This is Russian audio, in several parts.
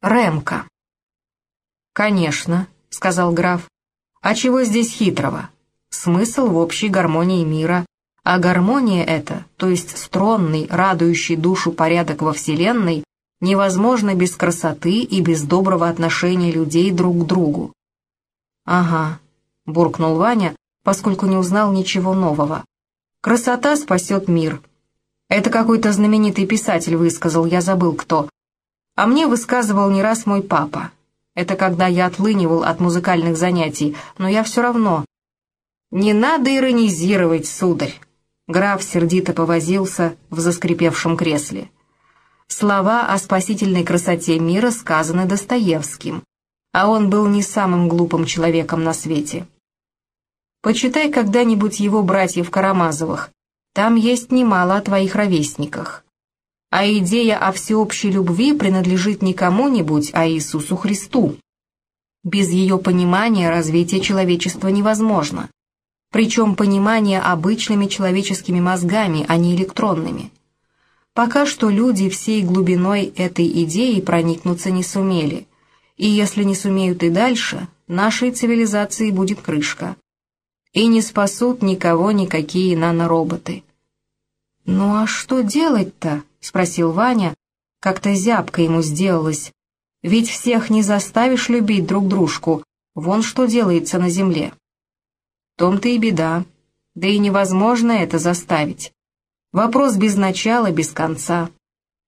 Ремка. «Конечно», — сказал граф. «А чего здесь хитрого? Смысл в общей гармонии мира. А гармония эта, то есть стронный, радующий душу порядок во Вселенной, невозможно без красоты и без доброго отношения людей друг к другу». «Ага», — буркнул Ваня, поскольку не узнал ничего нового. «Красота спасет мир». Это какой-то знаменитый писатель высказал, я забыл кто. А мне высказывал не раз мой папа. Это когда я отлынивал от музыкальных занятий, но я все равно. «Не надо иронизировать, сударь!» Граф сердито повозился в заскрипевшем кресле. Слова о спасительной красоте мира сказаны Достоевским, а он был не самым глупым человеком на свете. Почитай когда-нибудь его братьев Карамазовых, там есть немало о твоих ровесниках а идея о всеобщей любви принадлежит не кому-нибудь, а Иисусу Христу. Без ее понимания развитие человечества невозможно. Причем понимание обычными человеческими мозгами, а не электронными. Пока что люди всей глубиной этой идеи проникнуться не сумели. И если не сумеют и дальше, нашей цивилизации будет крышка. И не спасут никого никакие нанороботы. «Ну а что делать-то?» — спросил Ваня. Как-то зябко ему сделалось. Ведь всех не заставишь любить друг дружку. Вон что делается на земле. Том-то и беда. Да и невозможно это заставить. Вопрос без начала, без конца.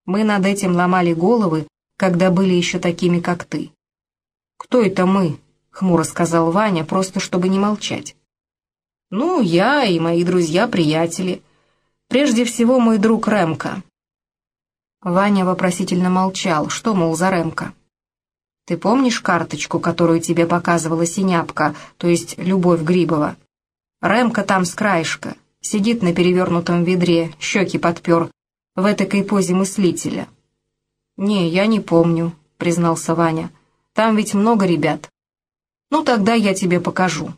Мы над этим ломали головы, когда были еще такими, как ты. «Кто это мы?» — хмуро сказал Ваня, просто чтобы не молчать. «Ну, я и мои друзья-приятели. Прежде всего, мой друг Ремка. Ваня вопросительно молчал. Что, мол, за Ремка? «Ты помнишь карточку, которую тебе показывала Синяпка, то есть Любовь Грибова? Ремка там с краешка, сидит на перевернутом ведре, щеки подпер, в этакой позе мыслителя». «Не, я не помню», — признался Ваня. «Там ведь много ребят». «Ну, тогда я тебе покажу».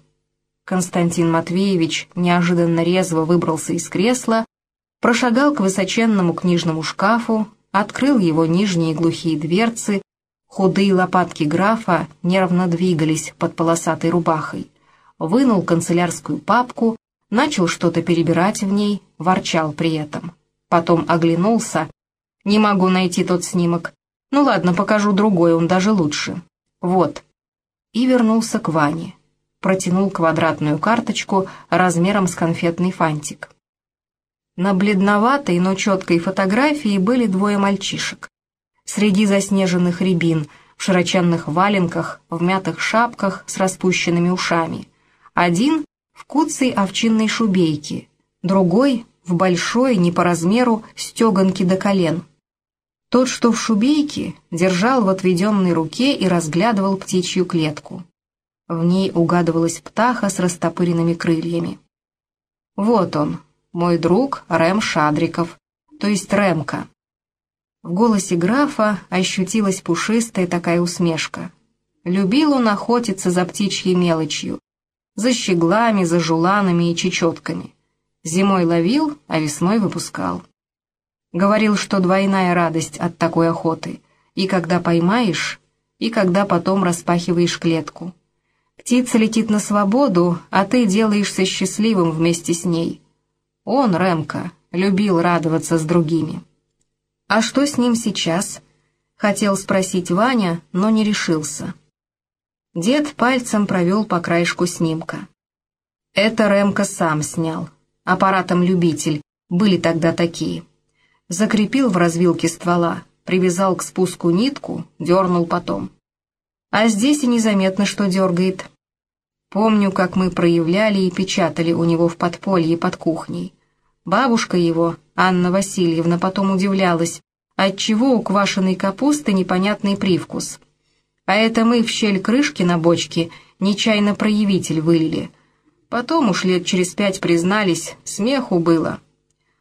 Константин Матвеевич неожиданно резво выбрался из кресла прошагал к высоченному книжному шкафу, открыл его нижние глухие дверцы, худые лопатки графа нервно двигались под полосатой рубахой, вынул канцелярскую папку, начал что-то перебирать в ней, ворчал при этом. Потом оглянулся. «Не могу найти тот снимок. Ну ладно, покажу другой, он даже лучше. Вот». И вернулся к Ване. Протянул квадратную карточку размером с конфетный фантик. На бледноватой, но четкой фотографии были двое мальчишек. Среди заснеженных рябин, в широченных валенках, в мятых шапках с распущенными ушами. Один в куцей овчинной шубейке, другой в большой, не по размеру, стеганке до колен. Тот, что в шубейке, держал в отведенной руке и разглядывал птичью клетку. В ней угадывалась птаха с растопыренными крыльями. Вот он, мой друг Рэм Шадриков, то есть Рэмка. В голосе графа ощутилась пушистая такая усмешка. Любил он охотиться за птичьей мелочью, за щеглами, за жуланами и чечетками. Зимой ловил, а весной выпускал. Говорил, что двойная радость от такой охоты, и когда поймаешь, и когда потом распахиваешь клетку. Птица летит на свободу, а ты делаешься счастливым вместе с ней. Он, Ремка, любил радоваться с другими. «А что с ним сейчас?» — хотел спросить Ваня, но не решился. Дед пальцем провел по краешку снимка. Это Ремка сам снял. Аппаратом «Любитель» были тогда такие. Закрепил в развилке ствола, привязал к спуску нитку, дернул потом. А здесь и незаметно, что дергает. Помню, как мы проявляли и печатали у него в подполье под кухней. Бабушка его, Анна Васильевна, потом удивлялась, отчего у квашеной капусты непонятный привкус. А это мы в щель крышки на бочке нечаянно проявитель вылили. Потом уж лет через пять признались, смеху было.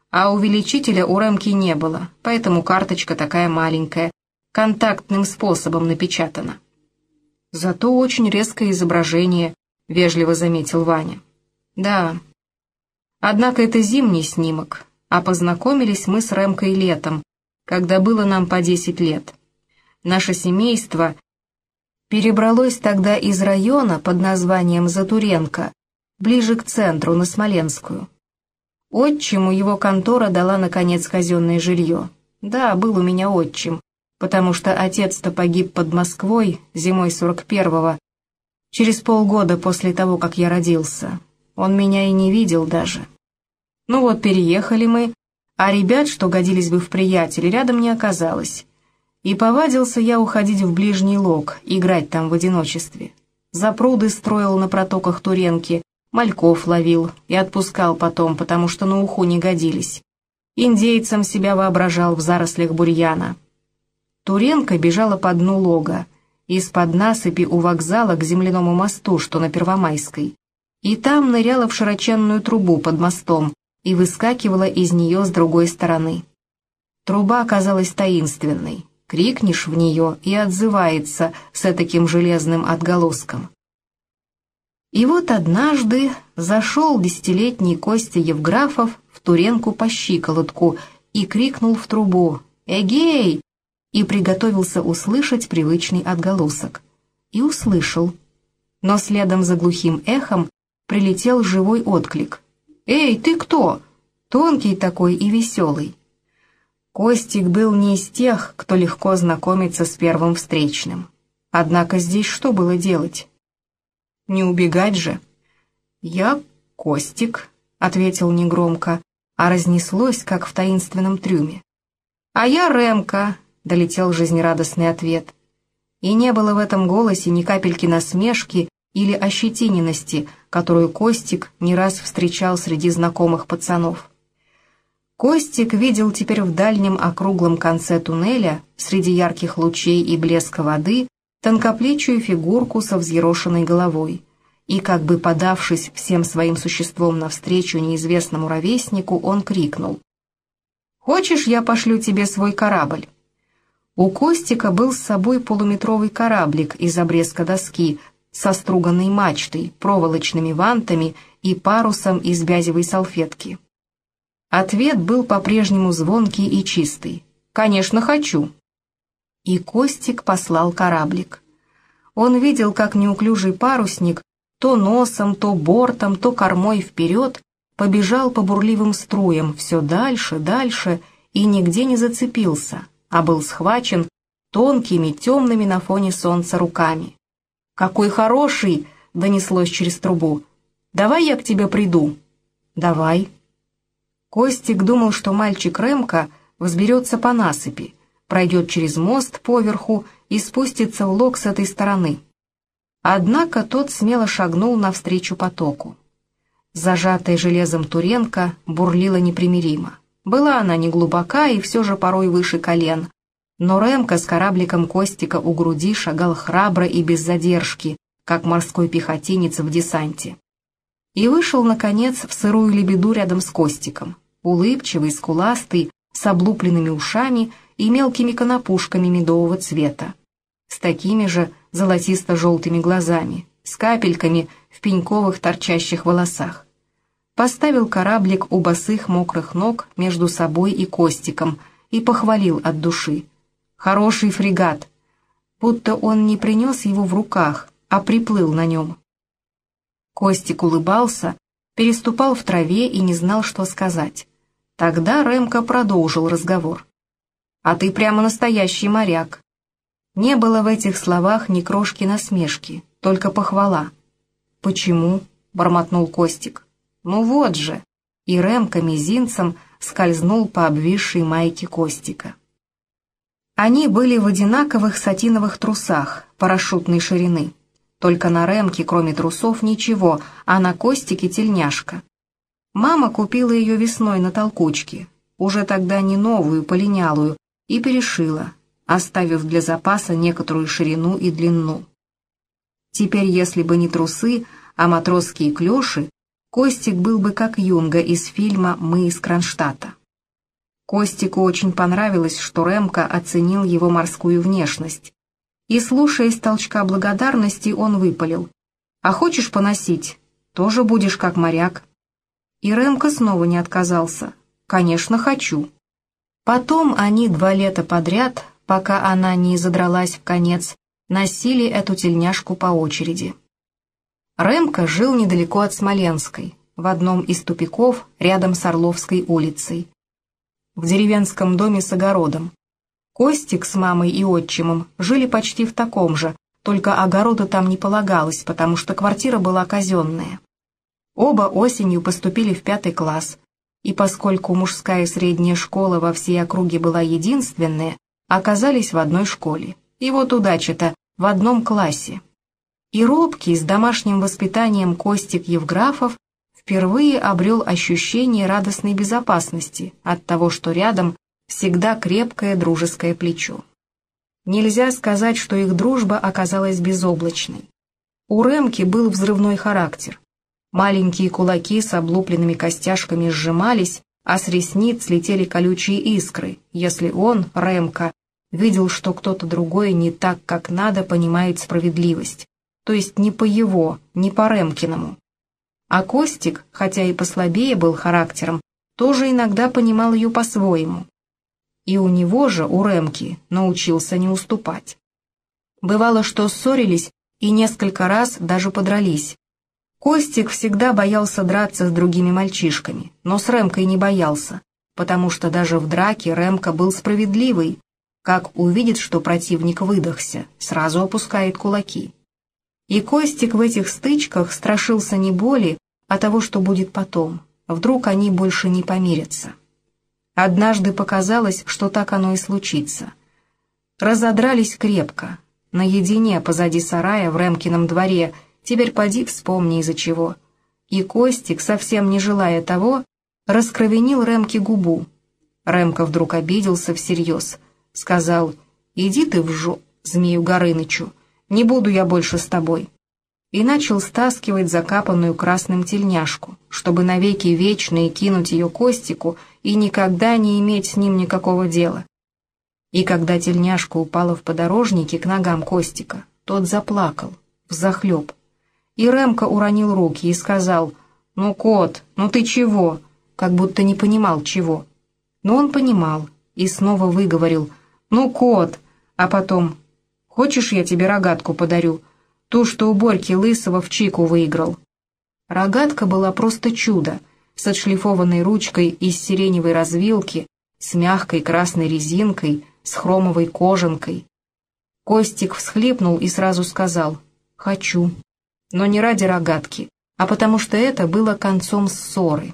А увеличителя у Ремки не было, поэтому карточка такая маленькая, контактным способом напечатана. Зато очень резкое изображение, — вежливо заметил Ваня. «Да. Однако это зимний снимок, а познакомились мы с Рэмкой летом, когда было нам по десять лет. Наше семейство перебралось тогда из района под названием Затуренко, ближе к центру, на Смоленскую. Отчиму его контора дала, наконец, казенное жилье. Да, был у меня отчим, потому что отец-то погиб под Москвой зимой 41-го, через полгода после того, как я родился. Он меня и не видел даже. Ну вот, переехали мы, а ребят, что годились бы в приятели, рядом не оказалось. И повадился я уходить в ближний лог, играть там в одиночестве. Запруды строил на протоках Туренки, мальков ловил и отпускал потом, потому что на уху не годились. Индейцем себя воображал в зарослях бурьяна. Туренка бежала по дну лога, из-под насыпи у вокзала к земляному мосту, что на Первомайской. И там ныряла в широченную трубу под мостом и выскакивала из нее с другой стороны. Труба оказалась таинственной, крикнешь в нее и отзывается с таким железным отголоском. И вот однажды зашел десятилетний Костя Евграфов в Туренку по щиколотку и крикнул в трубу «Эгей!» И приготовился услышать привычный отголосок. И услышал. Но следом за глухим эхом прилетел живой отклик. «Эй, ты кто?» Тонкий такой и веселый. Костик был не из тех, кто легко знакомится с первым встречным. Однако здесь что было делать? Не убегать же. «Я Костик», — ответил негромко, а разнеслось, как в таинственном трюме. «А я Ремка», — долетел жизнерадостный ответ. И не было в этом голосе ни капельки насмешки или ощетиненности, которую Костик не раз встречал среди знакомых пацанов. Костик видел теперь в дальнем округлом конце туннеля, среди ярких лучей и блеска воды, тонкоплечую фигурку со взъерошенной головой, и, как бы подавшись всем своим существом навстречу неизвестному ровеснику, он крикнул. «Хочешь, я пошлю тебе свой корабль?» У Костика был с собой полуметровый кораблик из обрезка доски со струганной мачтой, проволочными вантами и парусом из бязевой салфетки. Ответ был по-прежнему звонкий и чистый. «Конечно, хочу!» И Костик послал кораблик. Он видел, как неуклюжий парусник то носом, то бортом, то кормой вперед побежал по бурливым струям все дальше, дальше и нигде не зацепился, а был схвачен тонкими, темными на фоне солнца руками. «Какой хороший!» — донеслось через трубу. «Давай я к тебе приду». «Давай». Костик думал, что мальчик Ремка взберется по насыпи, пройдет через мост поверху и спустится в лог с этой стороны. Однако тот смело шагнул навстречу потоку. Зажатая железом Туренко бурлила непримиримо. Была она не глубока и все же порой выше колен, но Ремка с корабликом Костика у груди шагал храбро и без задержки, как морской пехотинец в десанте. И вышел, наконец, в сырую лебеду рядом с Костиком, улыбчивый, скуластый, с облупленными ушами и мелкими конопушками медового цвета, с такими же золотисто-желтыми глазами, с капельками в пеньковых торчащих волосах. Поставил кораблик у босых мокрых ног между собой и Костиком и похвалил от души. «Хороший фрегат!» Будто он не принес его в руках, а приплыл на нем. Костик улыбался, переступал в траве и не знал, что сказать. Тогда Ремка продолжил разговор. «А ты прямо настоящий моряк». Не было в этих словах ни крошки насмешки, только похвала. «Почему?» — бормотнул Костик. «Ну вот же!» И Ремка мизинцем скользнул по обвисшей майке Костика. Они были в одинаковых сатиновых трусах парашютной ширины. Только на Ремке, кроме трусов, ничего, а на Костике тельняшка. Мама купила ее весной на толкучке, уже тогда не новую, полинялую, и перешила, оставив для запаса некоторую ширину и длину. Теперь, если бы не трусы, а матросские клёши, Костик был бы как Юнга из фильма «Мы из Кронштадта». Костику очень понравилось, что Ремка оценил его морскую внешность. И, слушаясь толчка благодарности, он выпалил. «А хочешь поносить? Тоже будешь как моряк». И Ремка снова не отказался. «Конечно, хочу». Потом они два лета подряд пока она не задралась в конец, носили эту тельняшку по очереди. Ремка жил недалеко от Смоленской, в одном из тупиков рядом с Орловской улицей. В деревенском доме с огородом. Костик с мамой и отчимом жили почти в таком же, только огорода там не полагалось, потому что квартира была казенная. Оба осенью поступили в пятый класс, и поскольку мужская средняя школа во всей округе была единственная, оказались в одной школе. И вот удача-то в одном классе. И робкий, с домашним воспитанием Костик Евграфов впервые обрел ощущение радостной безопасности от того, что рядом всегда крепкое дружеское плечо. Нельзя сказать, что их дружба оказалась безоблачной. У Ремки был взрывной характер. Маленькие кулаки с облупленными костяшками сжимались, а с ресниц летели колючие искры, если он, Ремка, видел, что кто-то другой не так, как надо, понимает справедливость. То есть не по его, не по Ремкиному. А Костик, хотя и послабее был характером, тоже иногда понимал ее по-своему. И у него же, у Ремки, научился не уступать. Бывало, что ссорились и несколько раз даже подрались. Костик всегда боялся драться с другими мальчишками, но с Ремкой не боялся, потому что даже в драке Ремка был справедливый, как увидит, что противник выдохся, сразу опускает кулаки. И Костик в этих стычках страшился не боли, а того, что будет потом. Вдруг они больше не помирятся. Однажды показалось, что так оно и случится. Разодрались крепко, наедине позади сарая в Ремкином дворе, теперь поди вспомни из-за чего. И Костик, совсем не желая того, раскровенил Ремке губу. Ремка вдруг обиделся всерьез, сказал «Иди ты в жо, Змею Горынычу, не буду я больше с тобой. И начал стаскивать закапанную красным тельняшку, чтобы навеки вечные кинуть ее Костику и никогда не иметь с ним никакого дела. И когда тельняшка упала в подорожнике к ногам Костика, тот заплакал, взахлеб. И Ремка уронил руки и сказал, «Ну, кот, ну ты чего?» как будто не понимал чего. Но он понимал и снова выговорил, «Ну, кот!» а потом Хочешь, я тебе рогатку подарю? Ту, что у Борьки Лысого в Чику выиграл». Рогатка была просто чудо, с отшлифованной ручкой из сиреневой развилки, с мягкой красной резинкой, с хромовой кожанкой. Костик всхлипнул и сразу сказал «Хочу». Но не ради рогатки, а потому что это было концом ссоры.